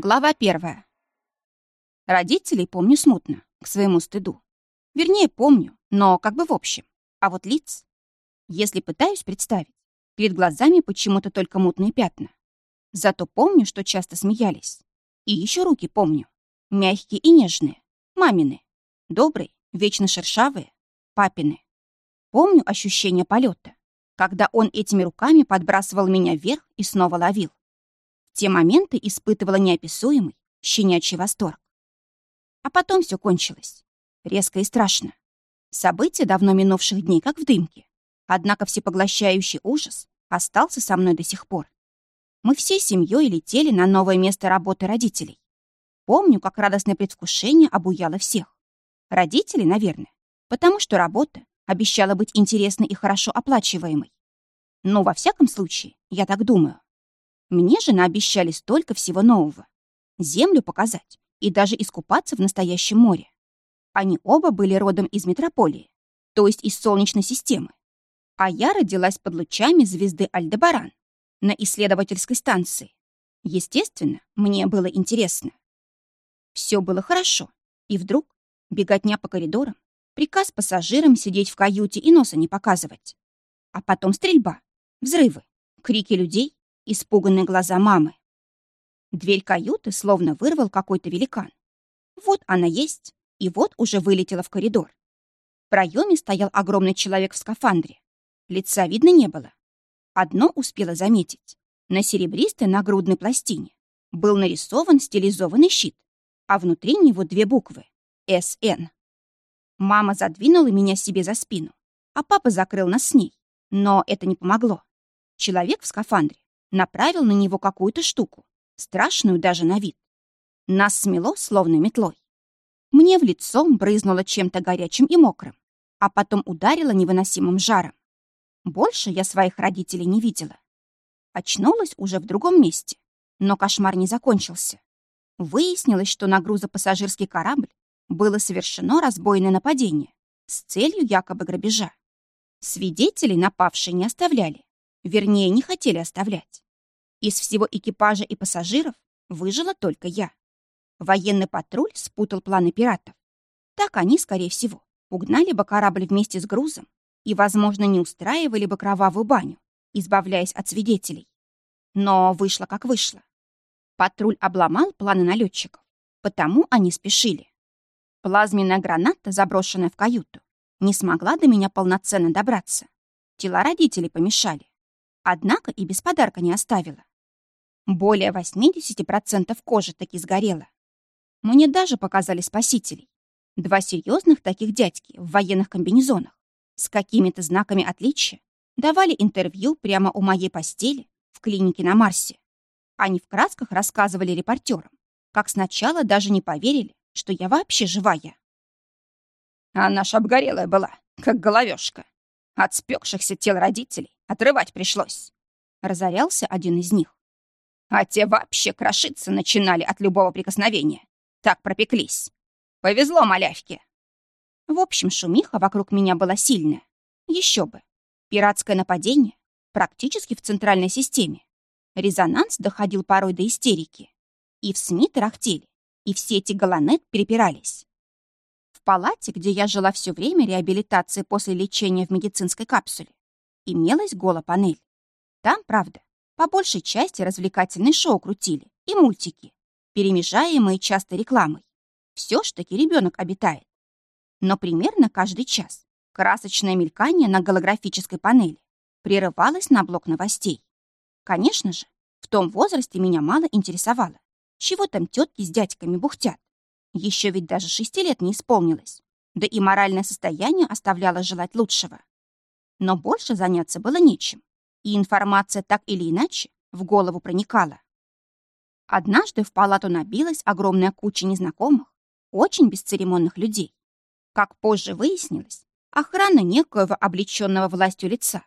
Глава первая. Родителей помню смутно, к своему стыду. Вернее, помню, но как бы в общем. А вот лиц... Если пытаюсь представить, перед глазами почему-то только мутные пятна. Зато помню, что часто смеялись. И еще руки помню. Мягкие и нежные. Мамины. Добрые, вечно шершавые. Папины. Помню ощущение полета, когда он этими руками подбрасывал меня вверх и снова ловил. Те моменты испытывала неописуемый, щенячий восторг. А потом все кончилось. Резко и страшно. События давно минувших дней, как в дымке. Однако всепоглощающий ужас остался со мной до сих пор. Мы всей семьей летели на новое место работы родителей. Помню, как радостное предвкушение обуяло всех. Родители, наверное, потому что работа обещала быть интересной и хорошо оплачиваемой. Но, во всяком случае, я так думаю. Мне же наобещали столько всего нового. Землю показать и даже искупаться в настоящем море. Они оба были родом из метрополии, то есть из Солнечной системы. А я родилась под лучами звезды Альдебаран на исследовательской станции. Естественно, мне было интересно. Все было хорошо, и вдруг беготня по коридорам, приказ пассажирам сидеть в каюте и носа не показывать. А потом стрельба, взрывы, крики людей, испуганные глаза мамы. Дверь каюты словно вырвал какой-то великан. Вот она есть, и вот уже вылетела в коридор. В проеме стоял огромный человек в скафандре. Лица видно не было. Одно успела заметить. На серебристой нагрудной пластине был нарисован стилизованный щит, а внутри него две буквы — «СН». Мама задвинула меня себе за спину, а папа закрыл нас с ней. Но это не помогло. Человек в скафандре направил на него какую-то штуку, страшную даже на вид. Нас смело, словно метлой. Мне в лицо брызнуло чем-то горячим и мокрым, а потом ударило невыносимым жаром. Больше я своих родителей не видела. Очнулась уже в другом месте, но кошмар не закончился. Выяснилось, что на грузопассажирский корабль было совершено разбойное нападение с целью якобы грабежа. Свидетелей напавшие не оставляли, вернее, не хотели оставлять. Из всего экипажа и пассажиров выжила только я. Военный патруль спутал планы пиратов. Так они, скорее всего, угнали бы корабль вместе с грузом и, возможно, не устраивали бы кровавую баню, избавляясь от свидетелей. Но вышло как вышло. Патруль обломал планы налетчиков, потому они спешили. Плазменная граната, заброшенная в каюту, не смогла до меня полноценно добраться. Тела родителей помешали. Однако и без подарка не оставила. Более 80% кожи таки сгорело. Мне даже показали спасителей. Два серьезных таких дядьки в военных комбинезонах с какими-то знаками отличия давали интервью прямо у моей постели в клинике на Марсе. Они в красках рассказывали репортерам, как сначала даже не поверили, что я вообще живая. Она ж обгорелая была, как головешка. От спекшихся тел родителей отрывать пришлось. Разорялся один из них. А те вообще крошиться начинали от любого прикосновения. Так пропеклись. Повезло малявке. В общем, шумиха вокруг меня была сильная. Еще бы. Пиратское нападение практически в центральной системе. Резонанс доходил порой до истерики. И в СМИ тарахтели, и все эти галанет перепирались. В палате, где я жила все время реабилитации после лечения в медицинской капсуле, имелась голопанель. Там, правда, по большей части развлекательные шоу крутили и мультики, перемежаемые часто рекламой. Все ж таки ребенок обитает. Но примерно каждый час красочное мелькание на голографической панели прерывалось на блок новостей. Конечно же, в том возрасте меня мало интересовало, чего там тетки с дядьками бухтят. Еще ведь даже шести лет не исполнилось, да и моральное состояние оставляло желать лучшего. Но больше заняться было нечем, и информация так или иначе в голову проникала. Однажды в палату набилась огромная куча незнакомых, очень бесцеремонных людей. Как позже выяснилось, охрана некоего облеченного властью лица.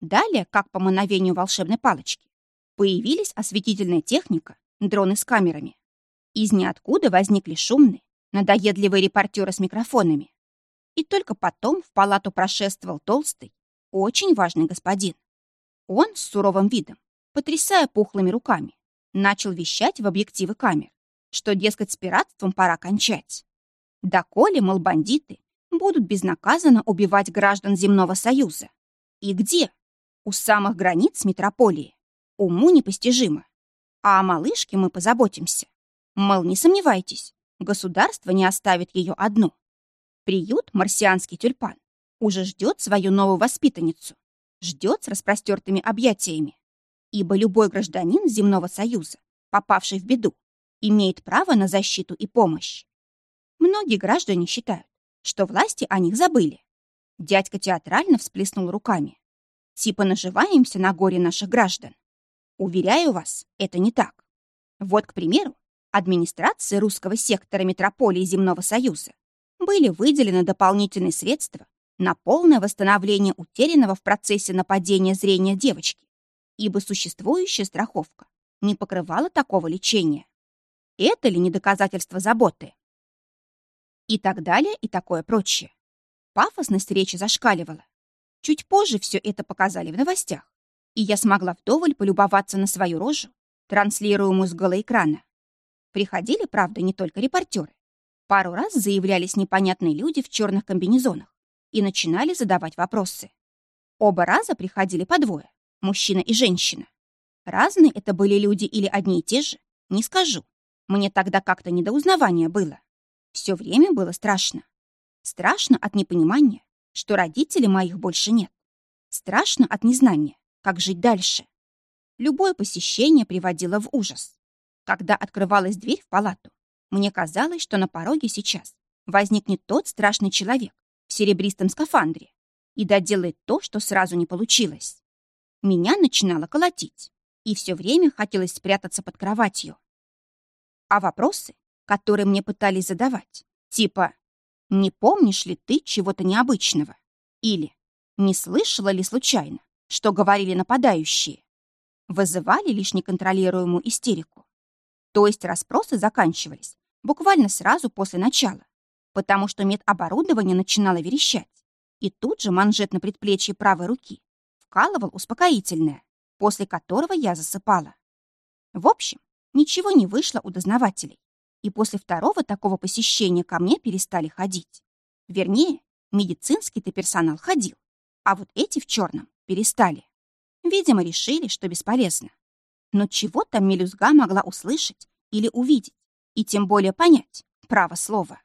Далее, как по мановению волшебной палочки, появились осветительная техника, дроны с камерами. Из ниоткуда возникли шумные, надоедливые репортеры с микрофонами. И только потом в палату прошествовал толстый, очень важный господин. Он с суровым видом, потрясая пухлыми руками, начал вещать в объективы камер, что, дескать, с пиратством пора кончать. Доколе, мол, бандиты будут безнаказанно убивать граждан Земного Союза. И где? У самых границ метрополии. Уму непостижимо. А о малышке мы позаботимся. Мол, не сомневайтесь, государство не оставит ее одну. Приют «Марсианский тюльпан» уже ждет свою новую воспитанницу. Ждет с распростертыми объятиями. Ибо любой гражданин Земного Союза, попавший в беду, имеет право на защиту и помощь. Многие граждане считают, что власти о них забыли. Дядька театрально всплеснул руками. Типа наживаемся на горе наших граждан. Уверяю вас, это не так. Вот, к примеру, администрации русского сектора метрополии Земного Союза были выделены дополнительные средства на полное восстановление утерянного в процессе нападения зрения девочки, ибо существующая страховка не покрывала такого лечения. Это ли не доказательство заботы? И так далее, и такое прочее. Пафосность речи зашкаливала. Чуть позже все это показали в новостях, и я смогла вдоволь полюбоваться на свою рожу, транслируемую с голоэкрана. Приходили, правда, не только репортеры. Пару раз заявлялись непонятные люди в черных комбинезонах и начинали задавать вопросы. Оба раза приходили по двое, мужчина и женщина. Разные это были люди или одни и те же, не скажу. Мне тогда как-то не до узнавания было. Все время было страшно. Страшно от непонимания, что родителей моих больше нет. Страшно от незнания, как жить дальше. Любое посещение приводило в ужас. Когда открывалась дверь в палату, мне казалось, что на пороге сейчас возникнет тот страшный человек в серебристом скафандре и доделает то, что сразу не получилось. Меня начинало колотить, и все время хотелось спрятаться под кроватью. А вопросы, которые мне пытались задавать, типа «Не помнишь ли ты чего-то необычного?» или «Не слышала ли случайно, что говорили нападающие?» вызывали лишь неконтролируемую истерику. То есть расспросы заканчивались буквально сразу после начала, потому что медоборудование начинало верещать, и тут же манжет на предплечье правой руки вкалывал успокоительное, после которого я засыпала. В общем, ничего не вышло у дознавателей, и после второго такого посещения ко мне перестали ходить. Вернее, медицинский-то персонал ходил, а вот эти в черном перестали. Видимо, решили, что бесполезно. Но чего там мелюзга могла услышать или увидеть, и тем более понять, право слово.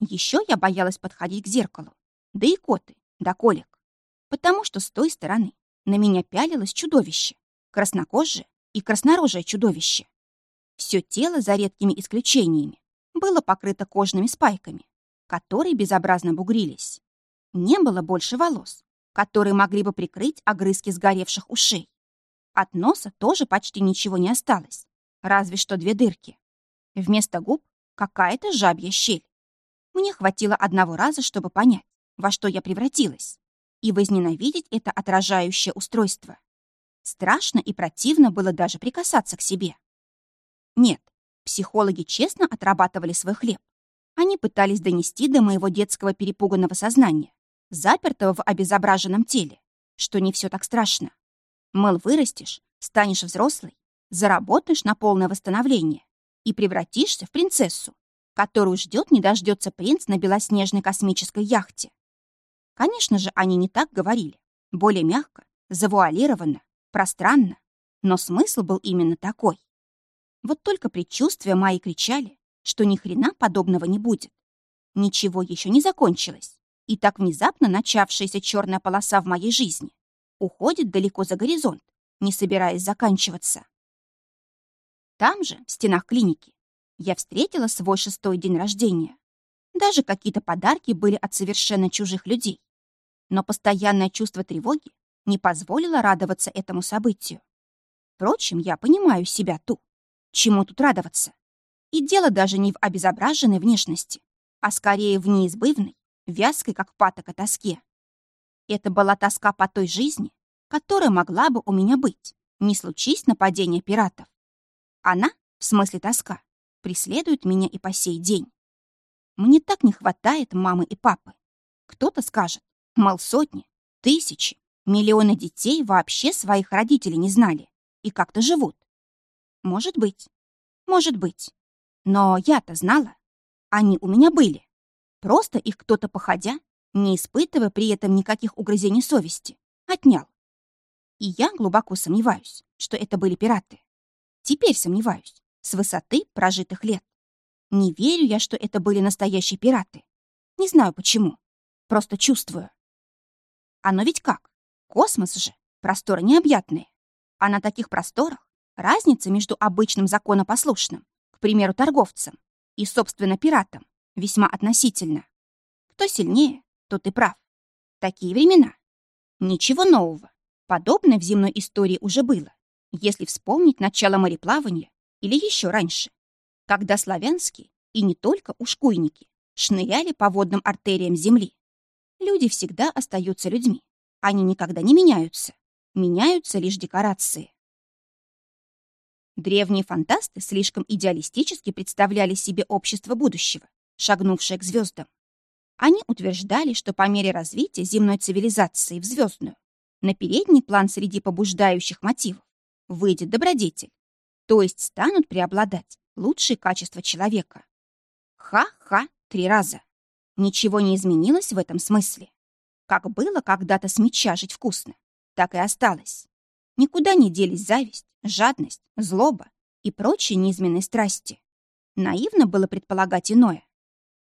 Еще я боялась подходить к зеркалу, да и коты, да колик, потому что с той стороны на меня пялилось чудовище, краснокожее и краснорожее чудовище. Все тело, за редкими исключениями, было покрыто кожными спайками, которые безобразно бугрились. Не было больше волос, которые могли бы прикрыть огрызки сгоревших ушей. От носа тоже почти ничего не осталось, разве что две дырки. Вместо губ какая-то жабья щель. Мне хватило одного раза, чтобы понять, во что я превратилась, и возненавидеть это отражающее устройство. Страшно и противно было даже прикасаться к себе. Нет, психологи честно отрабатывали свой хлеб. Они пытались донести до моего детского перепуганного сознания, запертого в обезображенном теле, что не все так страшно. Мол, вырастешь, станешь взрослой, заработаешь на полное восстановление и превратишься в принцессу, которую ждет не дождется принц на белоснежной космической яхте. Конечно же, они не так говорили, более мягко, завуалированно, пространно, но смысл был именно такой. Вот только предчувствия мои кричали, что ни хрена подобного не будет. Ничего еще не закончилось, и так внезапно начавшаяся черная полоса в моей жизни уходит далеко за горизонт, не собираясь заканчиваться. Там же, в стенах клиники, я встретила свой шестой день рождения. Даже какие-то подарки были от совершенно чужих людей. Но постоянное чувство тревоги не позволило радоваться этому событию. Впрочем, я понимаю себя ту. Чему тут радоваться? И дело даже не в обезображенной внешности, а скорее в неизбывной, вязкой, как патока, тоске. Это была тоска по той жизни, которая могла бы у меня быть, не случись нападения пиратов. Она, в смысле тоска, преследует меня и по сей день. Мне так не хватает мамы и папы. Кто-то скажет, мол, сотни, тысячи, миллионы детей вообще своих родителей не знали и как-то живут. Может быть. Может быть. Но я-то знала. Они у меня были. Просто их кто-то походя, не испытывая при этом никаких угрызений совести, отнял. И я глубоко сомневаюсь, что это были пираты. Теперь сомневаюсь, с высоты прожитых лет. Не верю я, что это были настоящие пираты. Не знаю почему. Просто чувствую. Оно ведь как? Космос же. Просторы необъятные. А на таких просторах разница между обычным законопослушным, к примеру, торговцем, и, собственно, пиратом весьма относительно. Кто сильнее, тот и прав. Такие времена. Ничего нового. Подобное в земной истории уже было, если вспомнить начало мореплавания или еще раньше, когда славянские, и не только ушкуйники, шныряли по водным артериям Земли. Люди всегда остаются людьми. Они никогда не меняются. Меняются лишь декорации. Древние фантасты слишком идеалистически представляли себе общество будущего, шагнувшее к звездам. Они утверждали, что по мере развития земной цивилизации в звездную на передний план среди побуждающих мотивов выйдет добродетель, то есть станут преобладать лучшие качества человека. Ха-ха три раза. Ничего не изменилось в этом смысле. Как было когда-то с меча жить вкусно, так и осталось. Никуда не делись зависть, жадность, злоба и прочие низменные страсти. Наивно было предполагать иное.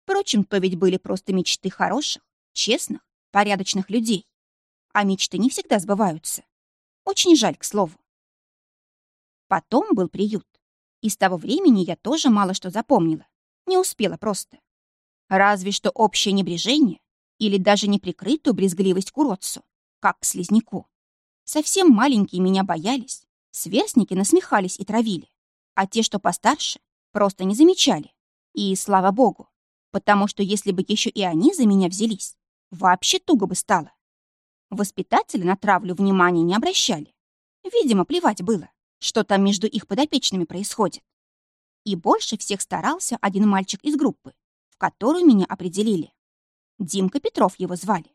Впрочем, то ведь были просто мечты хороших, честных, порядочных людей. А мечты не всегда сбываются. Очень жаль, к слову. Потом был приют. И с того времени я тоже мало что запомнила. Не успела просто. Разве что общее небрежение или даже неприкрытую брезгливость к уродцу, как к слизняку. Совсем маленькие меня боялись, сверстники насмехались и травили, а те, что постарше, просто не замечали. И слава богу, потому что если бы еще и они за меня взялись, вообще туго бы стало. Воспитатели на травлю внимания не обращали. Видимо, плевать было что там между их подопечными происходит. И больше всех старался один мальчик из группы, в которую меня определили. Димка Петров его звали.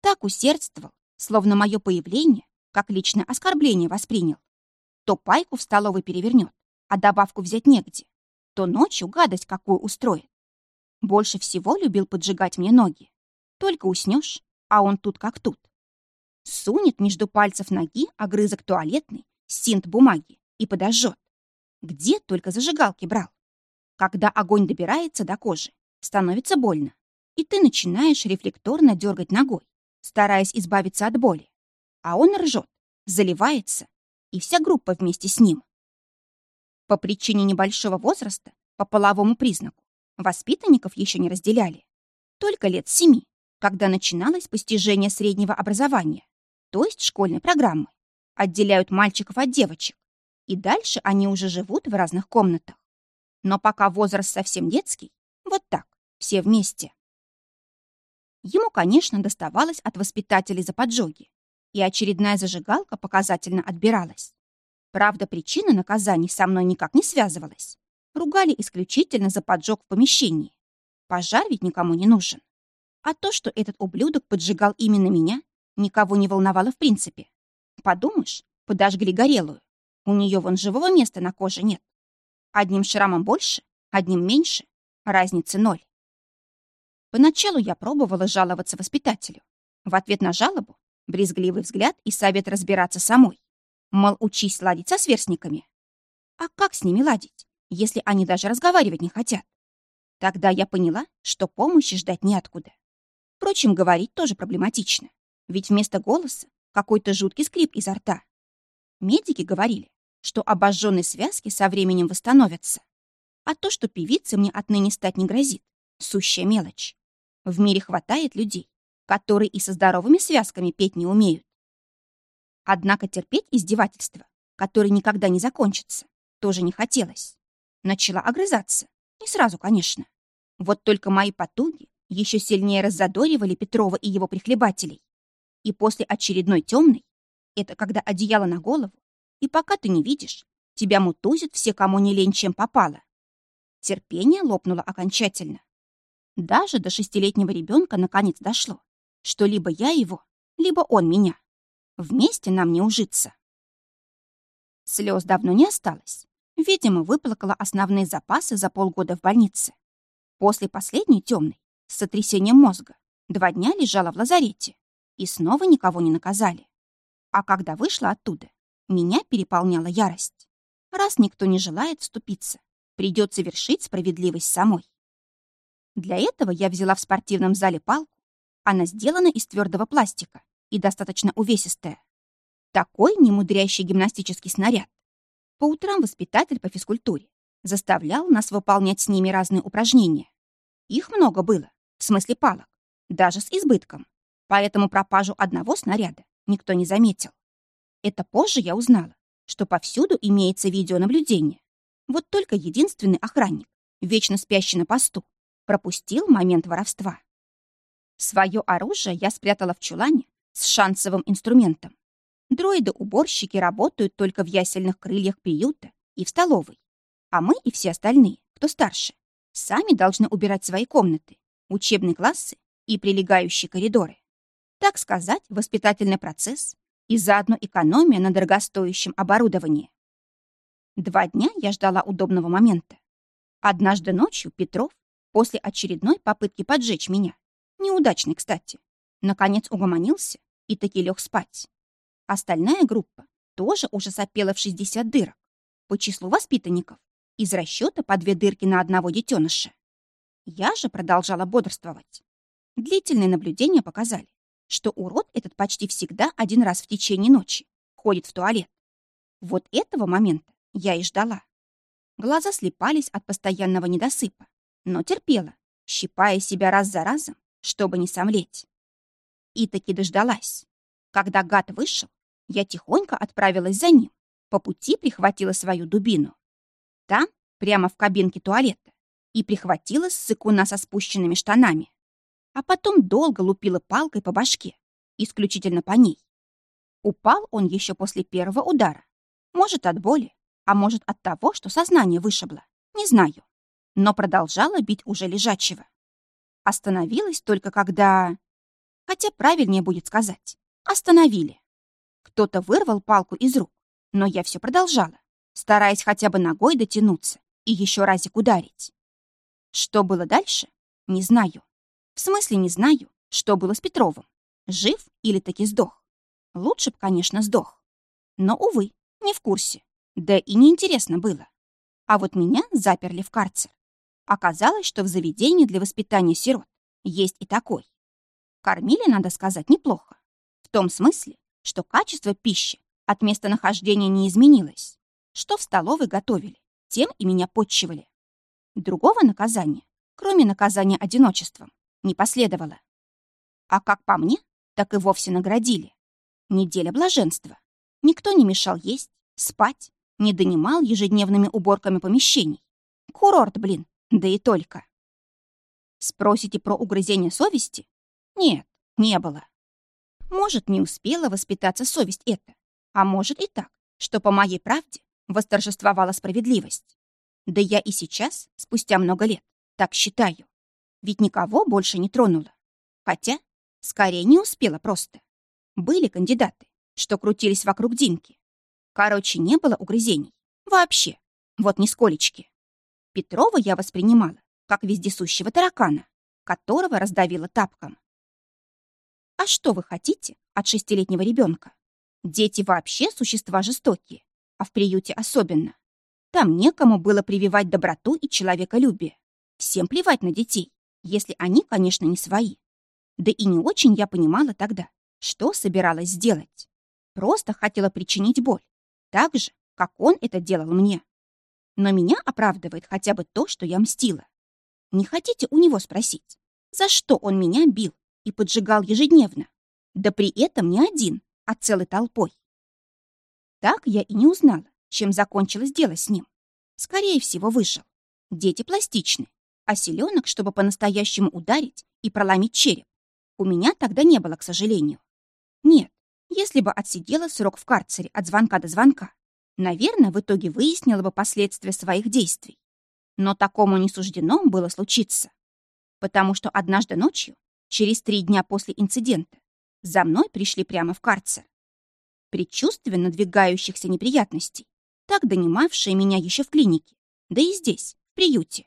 Так усердствовал, словно мое появление, как личное оскорбление воспринял. То пайку в столовой перевернет, а добавку взять негде, то ночью гадость какую устроит. Больше всего любил поджигать мне ноги. Только уснешь, а он тут как тут. Сунет между пальцев ноги огрызок туалетный синт бумаги и подожжет. Где только зажигалки брал. Когда огонь добирается до кожи, становится больно, и ты начинаешь рефлекторно дергать ногой, стараясь избавиться от боли. А он ржет, заливается, и вся группа вместе с ним. По причине небольшого возраста, по половому признаку, воспитанников еще не разделяли. Только лет семи, когда начиналось постижение среднего образования, то есть школьной программы отделяют мальчиков от девочек, и дальше они уже живут в разных комнатах. Но пока возраст совсем детский, вот так, все вместе. Ему, конечно, доставалось от воспитателей за поджоги, и очередная зажигалка показательно отбиралась. Правда, причина наказаний со мной никак не связывалась. Ругали исключительно за поджог в помещении. Пожар ведь никому не нужен. А то, что этот ублюдок поджигал именно меня, никого не волновало в принципе. Подумаешь, подожгли горелую. У нее вон живого места на коже нет. Одним шрамом больше, одним меньше. Разницы ноль. Поначалу я пробовала жаловаться воспитателю. В ответ на жалобу — брезгливый взгляд и совет разбираться самой. Мол, учись ладить со сверстниками. А как с ними ладить, если они даже разговаривать не хотят? Тогда я поняла, что помощи ждать неоткуда. Впрочем, говорить тоже проблематично. Ведь вместо голоса какой-то жуткий скрип изо рта. Медики говорили, что обожженные связки со временем восстановятся. А то, что певице мне отныне стать не грозит, сущая мелочь. В мире хватает людей, которые и со здоровыми связками петь не умеют. Однако терпеть издевательства, которые никогда не закончатся, тоже не хотелось. Начала огрызаться. Не сразу, конечно. Вот только мои потуги еще сильнее раззадоривали Петрова и его прихлебателей. И после очередной темной, это когда одеяло на голову, и пока ты не видишь, тебя мутузят все, кому не лень, чем попало. Терпение лопнуло окончательно. Даже до шестилетнего ребенка наконец дошло, что либо я его, либо он меня. Вместе нам не ужиться. Слез давно не осталось. Видимо, выплакала основные запасы за полгода в больнице. После последней темной, с сотрясением мозга, два дня лежала в лазарете. И снова никого не наказали. А когда вышла оттуда, меня переполняла ярость. Раз никто не желает вступиться, придется вершить справедливость самой. Для этого я взяла в спортивном зале палку. Она сделана из твердого пластика и достаточно увесистая. Такой немудрящий гимнастический снаряд. По утрам воспитатель по физкультуре заставлял нас выполнять с ними разные упражнения. Их много было, в смысле палок, даже с избытком. Поэтому пропажу одного снаряда никто не заметил. Это позже я узнала, что повсюду имеется видеонаблюдение. Вот только единственный охранник, вечно спящий на посту, пропустил момент воровства. Свое оружие я спрятала в чулане с шансовым инструментом. Дроиды-уборщики работают только в ясельных крыльях приюта и в столовой. А мы и все остальные, кто старше, сами должны убирать свои комнаты, учебные классы и прилегающие коридоры. Так сказать, воспитательный процесс и заодно экономия на дорогостоящем оборудовании. Два дня я ждала удобного момента. Однажды ночью Петров, после очередной попытки поджечь меня, неудачной, кстати, наконец угомонился и таки лег спать. Остальная группа тоже уже сопела в 60 дырок по числу воспитанников из расчета по две дырки на одного детеныша. Я же продолжала бодрствовать. Длительные наблюдения показали, что урод этот почти всегда один раз в течение ночи ходит в туалет. Вот этого момента я и ждала. Глаза слепались от постоянного недосыпа, но терпела, щипая себя раз за разом, чтобы не сомлеть. И таки дождалась. Когда гад вышел, я тихонько отправилась за ним, по пути прихватила свою дубину. Там, прямо в кабинке туалета, и прихватила ссыкуна со спущенными штанами. А потом долго лупила палкой по башке, исключительно по ней. Упал он еще после первого удара. Может, от боли, а может, от того, что сознание вышибло. Не знаю. Но продолжала бить уже лежачего. Остановилась только когда... Хотя правильнее будет сказать. Остановили. Кто-то вырвал палку из рук, но я все продолжала, стараясь хотя бы ногой дотянуться и еще разик ударить. Что было дальше, не знаю. В смысле не знаю, что было с Петровым. Жив или таки сдох? Лучше б, конечно, сдох. Но, увы, не в курсе. Да и неинтересно было. А вот меня заперли в карцер. Оказалось, что в заведении для воспитания сирот есть и такой. Кормили, надо сказать, неплохо. В том смысле, что качество пищи от местонахождения не изменилось. Что в столовой готовили, тем и меня подчивали. Другого наказания, кроме наказания одиночеством, не последовало. А как по мне, так и вовсе наградили. Неделя блаженства. Никто не мешал есть, спать, не донимал ежедневными уборками помещений. Курорт, блин, да и только. Спросите про угрызение совести? Нет, не было. Может, не успела воспитаться совесть эта, а может и так, что по моей правде восторжествовала справедливость. Да я и сейчас, спустя много лет, так считаю. Ведь никого больше не тронула. Хотя, скорее не успела просто. Были кандидаты, что крутились вокруг Динки. Короче, не было угрызений. Вообще. Вот нисколечки. Петрова я воспринимала как вездесущего таракана, которого раздавила тапком. А что вы хотите от шестилетнего ребенка? Дети вообще существа жестокие, а в приюте особенно. Там некому было прививать доброту и человеколюбие. Всем плевать на детей, если они, конечно, не свои. Да и не очень я понимала тогда, что собиралась сделать. Просто хотела причинить боль, так же, как он это делал мне. Но меня оправдывает хотя бы то, что я мстила. Не хотите у него спросить, за что он меня бил и поджигал ежедневно, да при этом не один, а целой толпой. Так я и не узнала, чем закончилось дело с ним. Скорее всего, выжил. Дети пластичны, а селенок, чтобы по-настоящему ударить и проломить череп, у меня тогда не было, к сожалению. Нет, если бы отсидела срок в карцере от звонка до звонка, наверное, в итоге выяснила бы последствия своих действий. Но такому не суждено было случиться. Потому что однажды ночью Через три дня после инцидента за мной пришли прямо в карцер. Предчувствие надвигающихся неприятностей так донимавшее меня еще в клинике, да и здесь, в приюте.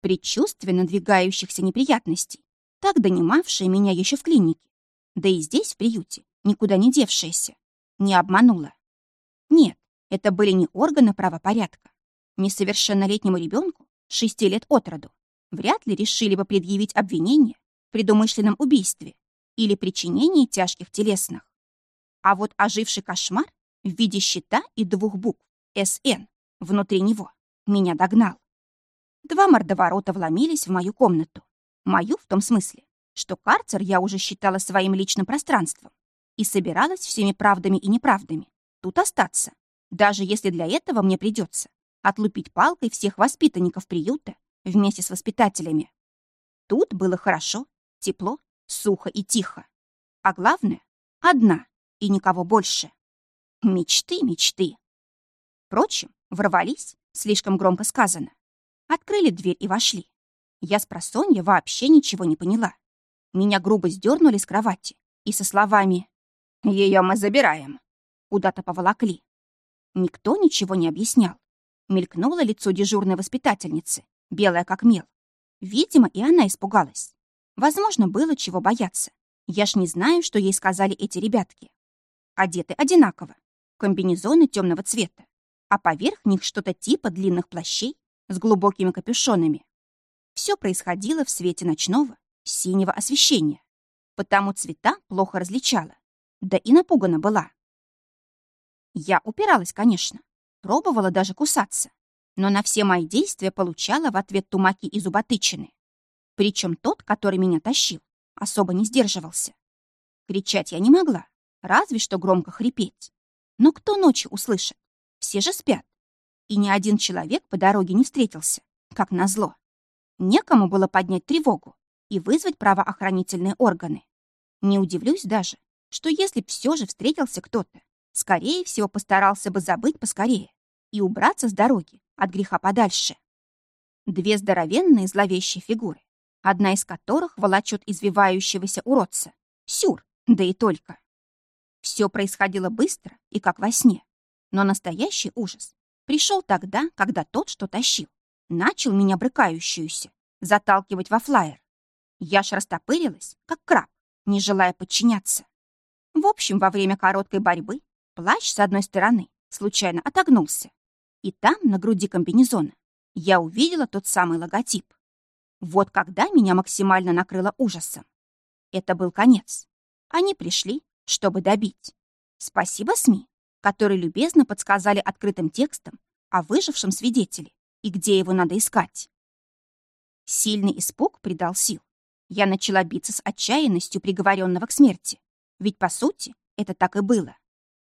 Предчувствие надвигающихся неприятностей, так донимавшее меня еще в клинике, да и здесь, в приюте, никуда не девшееся, не обманула. Нет, это были не органы правопорядка. Несовершеннолетнему ребенку, шести лет от роду, вряд ли решили бы предъявить обвинение в предумышленном убийстве или причинении тяжких телесных. А вот оживший кошмар в виде щита и двух букв «СН» внутри него меня догнал. Два мордоворота вломились в мою комнату. Мою в том смысле, что карцер я уже считала своим личным пространством и собиралась всеми правдами и неправдами тут остаться, даже если для этого мне придется отлупить палкой всех воспитанников приюта вместе с воспитателями. Тут было хорошо, тепло, сухо и тихо. А главное — одна и никого больше. Мечты, мечты. Впрочем, ворвались, слишком громко сказано. Открыли дверь и вошли. Я с просонья вообще ничего не поняла. Меня грубо сдернули с кровати и со словами «Ее мы забираем» куда-то поволокли. Никто ничего не объяснял. Мелькнуло лицо дежурной воспитательницы, белое как мел. Видимо, и она испугалась. Возможно, было чего бояться. Я ж не знаю, что ей сказали эти ребятки. Одеты одинаково. Комбинезоны темного цвета. А поверх них что-то типа длинных плащей с глубокими капюшонами. Все происходило в свете ночного, синего освещения. Потому цвета плохо различала. Да и напугана была. Я упиралась, конечно. Пробовала даже кусаться. Но на все мои действия получала в ответ тумаки и зуботычины. Причем тот, который меня тащил, особо не сдерживался. Кричать я не могла, разве что громко хрипеть. Но кто ночью услышит? Все же спят. И ни один человек по дороге не встретился, как назло. Некому было поднять тревогу и вызвать правоохранительные органы. Не удивлюсь даже, что если б все же встретился кто-то, скорее всего, постарался бы забыть поскорее и убраться с дороги от греха подальше. Две здоровенные зловещие фигуры, одна из которых волочет извивающегося уродца. Сюр, да и только. Все происходило быстро и как во сне. Но настоящий ужас пришел тогда, когда тот, что тащил, начал меня брыкающуюся заталкивать во флайер. Я ж растопырилась, как краб, не желая подчиняться. В общем, во время короткой борьбы Плащ с одной стороны случайно отогнулся. И там, на груди комбинезона, я увидела тот самый логотип. Вот когда меня максимально накрыло ужасом. Это был конец. Они пришли, чтобы добить. Спасибо СМИ, которые любезно подсказали открытым текстом о выжившем свидетеле и где его надо искать. Сильный испуг придал сил. Я начала биться с отчаянностью приговоренного к смерти. Ведь, по сути, это так и было.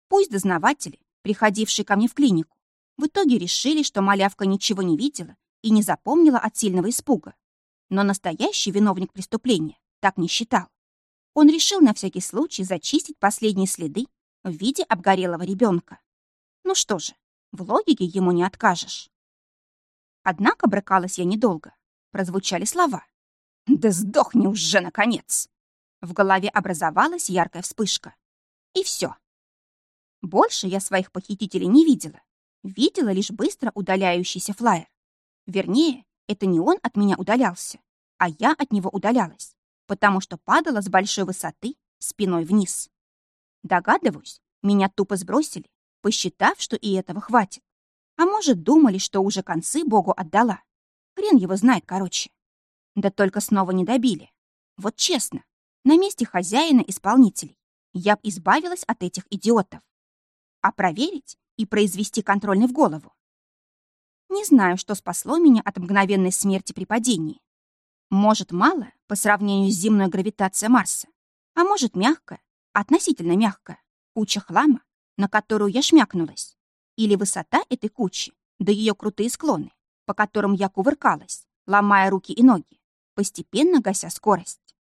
Пусть дознаватели, приходившие ко мне в клинику, в итоге решили, что малявка ничего не видела и не запомнила от сильного испуга. Но настоящий виновник преступления так не считал. Он решил на всякий случай зачистить последние следы в виде обгорелого ребенка. Ну что же, в логике ему не откажешь. Однако брыкалась я недолго. Прозвучали слова. «Да сдохни уже, наконец!» В голове образовалась яркая вспышка. И все. Больше я своих похитителей не видела. Видела лишь быстро удаляющийся флайер. Вернее, это не он от меня удалялся, а я от него удалялась, потому что падала с большой высоты спиной вниз. Догадываюсь, меня тупо сбросили, посчитав, что и этого хватит. А может, думали, что уже концы Богу отдала. Хрен его знает, короче. Да только снова не добили. Вот честно, на месте хозяина-исполнителей я б избавилась от этих идиотов а проверить и произвести контрольный в голову. Не знаю, что спасло меня от мгновенной смерти при падении. Может, мало по сравнению с земной гравитацией Марса, а может, мягкая, относительно мягкая, куча хлама, на которую я шмякнулась, или высота этой кучи, да ее крутые склоны, по которым я кувыркалась, ломая руки и ноги, постепенно гася скорость.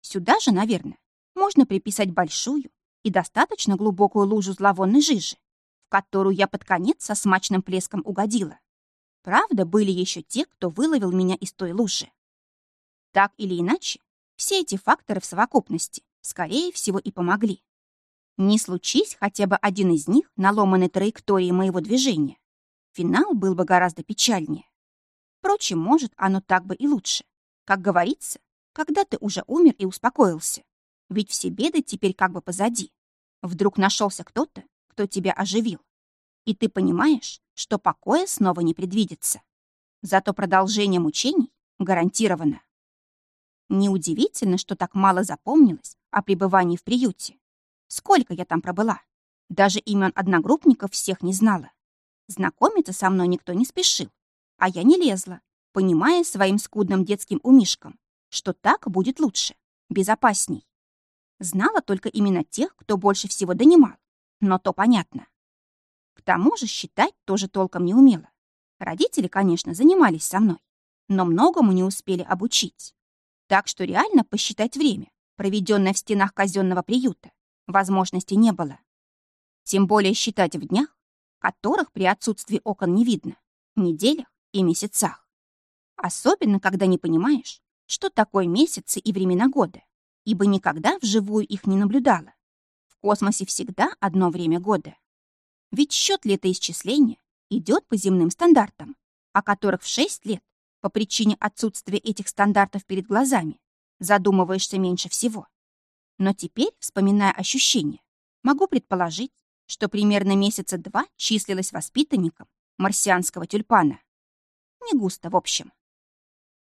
Сюда же, наверное, можно приписать большую, и достаточно глубокую лужу зловонной жижи, в которую я под конец со смачным плеском угодила. Правда, были еще те, кто выловил меня из той лужи. Так или иначе, все эти факторы в совокупности, скорее всего, и помогли. Не случись хотя бы один из них на ломаной траектории моего движения, финал был бы гораздо печальнее. Впрочем, может, оно так бы и лучше. Как говорится, когда ты уже умер и успокоился. Ведь все беды теперь как бы позади. Вдруг нашелся кто-то, кто тебя оживил. И ты понимаешь, что покоя снова не предвидится. Зато продолжение мучений гарантировано. Неудивительно, что так мало запомнилось о пребывании в приюте. Сколько я там пробыла? Даже имен одногруппников всех не знала. Знакомиться со мной никто не спешил, а я не лезла, понимая своим скудным детским умишком, что так будет лучше, безопасней. Знала только именно тех, кто больше всего донимал, но то понятно. К тому же считать тоже толком не умела. Родители, конечно, занимались со мной, но многому не успели обучить. Так что реально посчитать время, проведенное в стенах казенного приюта, возможности не было. Тем более считать в днях, которых при отсутствии окон не видно, неделях и месяцах. Особенно, когда не понимаешь, что такое месяцы и времена года, ибо никогда вживую их не наблюдала. В космосе всегда одно время года. Ведь счет летоисчисления идет по земным стандартам, о которых в 6 лет, по причине отсутствия этих стандартов перед глазами, задумываешься меньше всего. Но теперь, вспоминая ощущения, могу предположить, что примерно месяца два числилась воспитанником марсианского тюльпана. Не густо, в общем.